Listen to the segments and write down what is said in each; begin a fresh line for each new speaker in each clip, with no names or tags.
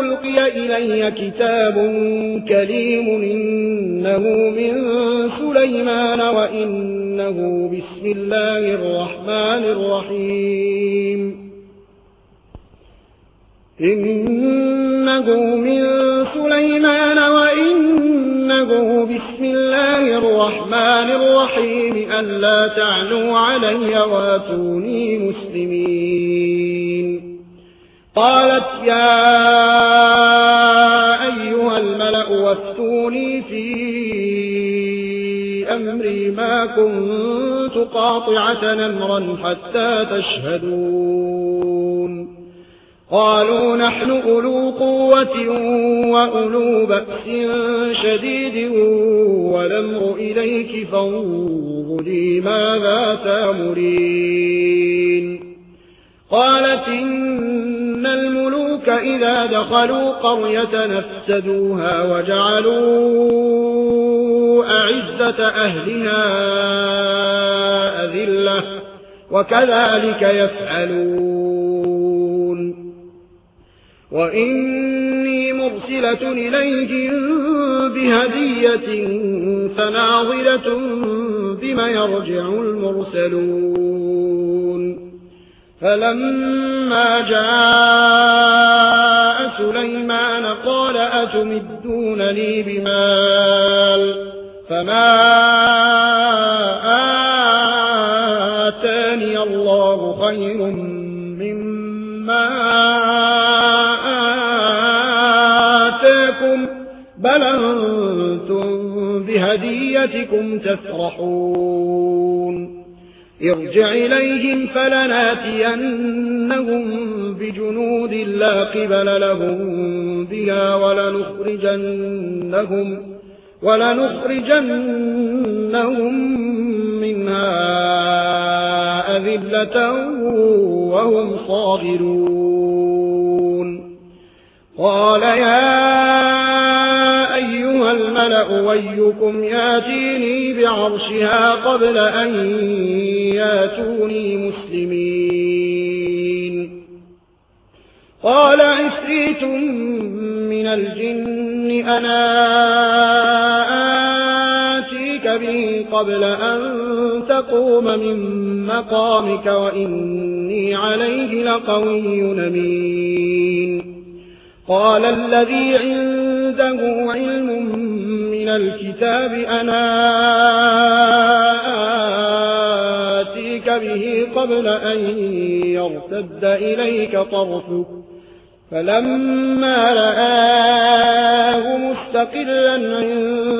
ألقي إلي كتاب كريم إنه من سليمان وإنه بسم الله الرحمن الرحيم. إنه من سليمان وإنه بسم الله الرحمن الرحيم. ألا تعلوا علي واتوني مسلمين. قالت يا كنت قاطعة نمرا حتى تشهدون. قالوا نحن أولو قوة وأولو بأس شديد ولمر إليك فانظري ماذا تأمرين. قالت إن الملوك إذا دخلوا قرية نفسدوها وجعلوا عزة أهلها أذلة وكذلك يفعلون. وإني مرسلة إليهم بهدية فناظرة بما يرجع المرسلون. فلما جاء سليمان قال أتمدونني بمال؟ فما آتاني الله خير مما آتاكم بل أنتم بهديتكم تفرحون ارجع إليهم فلناتينهم بجنود لا قبل لهم بها ولنخرجنهم ولنخرجنهم منها أذلة وهم صاغرون. قال يا أيها الملأ ويكم ياتيني بعرشها قبل أن ياتوني مسلمين. قال عفريت من الجن أنا قبل أن تقوم من مقامك وإني عليه لقوي نمين قال الذي عنده علم من الكتاب أنا آتيك به قبل أن يرتد إليك طرفك. فلما رآه مستقلا عندك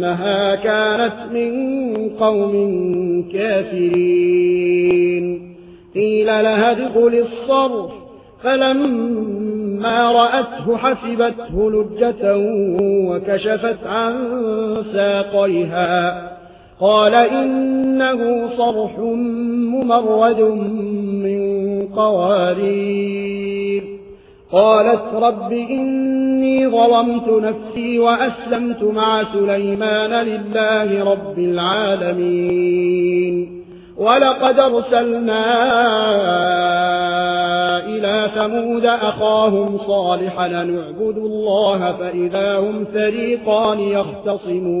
إنها كانت من قوم كافرين. قيل لها دخل الصرف. فلما رأته حسبته لجة وكشفت عن ساقيها. قال إنه صرح ممرد من قوارير. قالت رب إني ظلمت نفسي وأسلمت مع سليمان لله رب العالمين. ولقد أرسلنا إلى ثمود أخاهم صالحا نعبد الله فإذا هم فريقان يختصمون.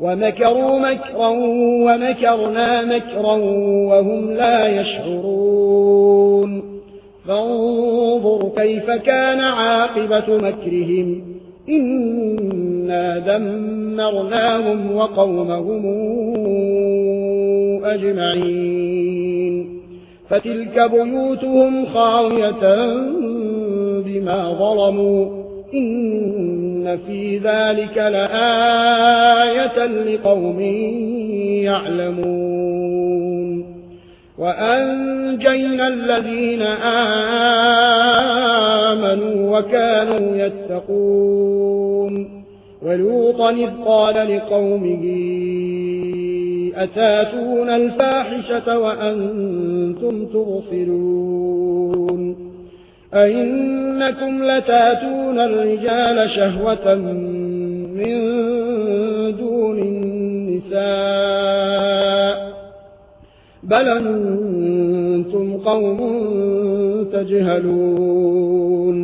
ومكروا مكرا ومكرنا مكرا وهم لا يشعرون. فانظر كيف كان عاقبة مكرهم. إنا دمرناهم وقومهم أجمعين. فتلك بيوتهم خاوية بما ظلموا. إن في ذلك لآل لقوم يعلمون. وأنجينا الذين آمنوا وكانوا يتقون. ولوطا إذ قال لقومه أتاتون الفاحشة وأنتم تبصرون؟ أئنكم لتاتون الرجال شهوة من النساء بل أنتم قوم تجهلون.